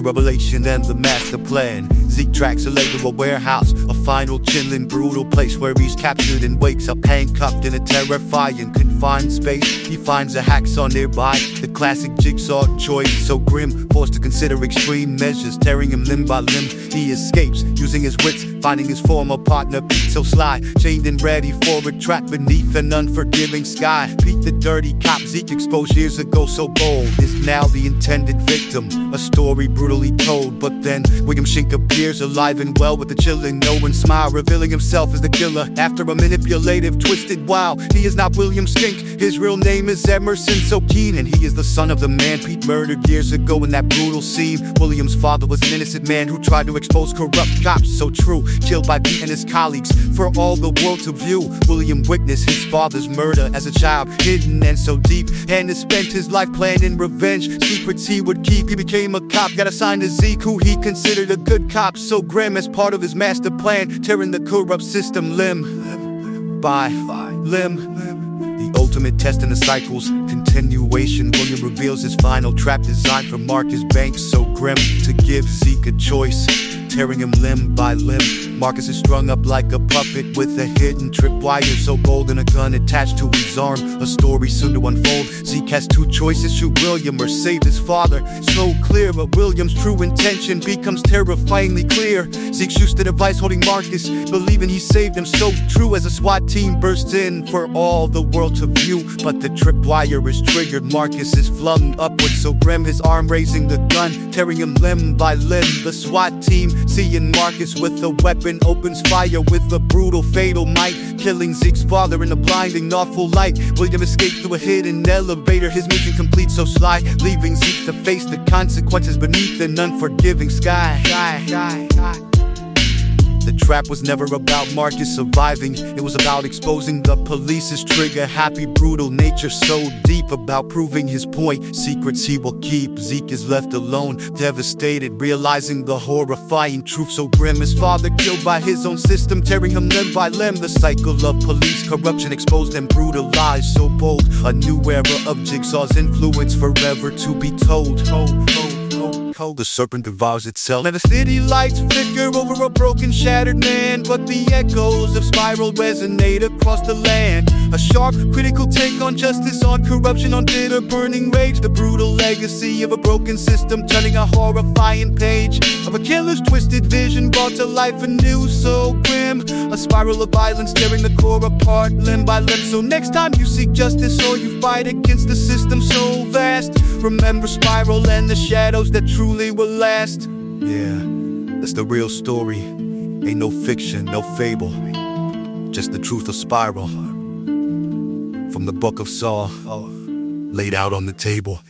the revelation and the master plan. Zeke tracks a label, a warehouse, a final chilling, brutal place where he's captured and wakes up handcuffed in a terrifying confined space. He finds a hacksaw nearby, the classic jigsaw choice, so grim, forced to consider extreme measures, tearing him limb by limb. He escapes, using his wits, finding his former partner, Pete so sly, chained and ready for a trap beneath an unforgiving sky. Pete the dirty cop, Zeke exposed years ago, so bold, is now the intended victim. A story brutally told, but then William Schenk appears alive and well with a chilling, knowing smile, revealing himself as the killer. After a manipulative, twisted wow, he is not William Schenk. His real name is Emerson So Keen, and he is the son of the man Pete murdered years ago in that brutal scene. William's father was an innocent man who tried to expose corrupt cops. So true, killed by Pete and his colleagues for all the world to view. William witnessed his father's murder as a child, hidden and so deep, and has spent his life planning revenge. Secrets he would keep. He became a cop, got assigned to Zeke, who he considered a good cop. So grim as part of his master plan, tearing the corrupt system limb by limb. The ultimate test in the cycle's continuation. William reveals his final trap designed for Marcus Banks, so grim to give Zeke a choice, tearing him limb by limb. Marcus is strung up like a puppet with a hidden tripwire, so bold and a gun attached to his arm. A story soon to unfold. Zeke has two choices: shoot William or save his father. So clear, but William's true intention becomes terrifyingly clear. Zeke shoots the device holding Marcus, believing he saved him. So true as a SWAT team bursts in for all the world to view. But the tripwire is triggered. Marcus is flung upward, so grim, his arm raising the gun, tearing him limb by limb. The SWAT team, seeing Marcus with a weapon, opens fire with a brutal, fatal might, killing Zeke's father in a blinding, awful light. William escapes through a hidden elevator, his mission complete, so sly, leaving Zeke to face the consequences beneath an unforgiving sky. The trap was never about Marcus surviving, it was about exposing the police's trigger happy, brutal nature so deep about proving his point. Secrets he will keep. Zeke is left alone, devastated, realizing the horrifying truth so grim. His father killed by his own system, tearing him limb by limb. The cycle of police corruption exposed and brutalized, so bold. A new era of Jigsaw's influence forever to be told. told. Cold. The serpent devours itself. And the city lights flicker over a broken, shattered man. But the echoes of Spiral resonate across the land. A sharp, critical take on justice, on corruption, on bitter, burning rage. The brutal legacy of a broken system, turning a horrifying page of a killer's twisted vision, brought to life anew, so grim. A spiral of violence, tearing the core apart, limb by limb. So next time you seek justice or you fight against the system so vast, remember Spiral and the shadows that truly will last. Yeah, that's the real story. Ain't no fiction, no fable. Just the truth of Spiral. From the book of Saw, laid out on the table.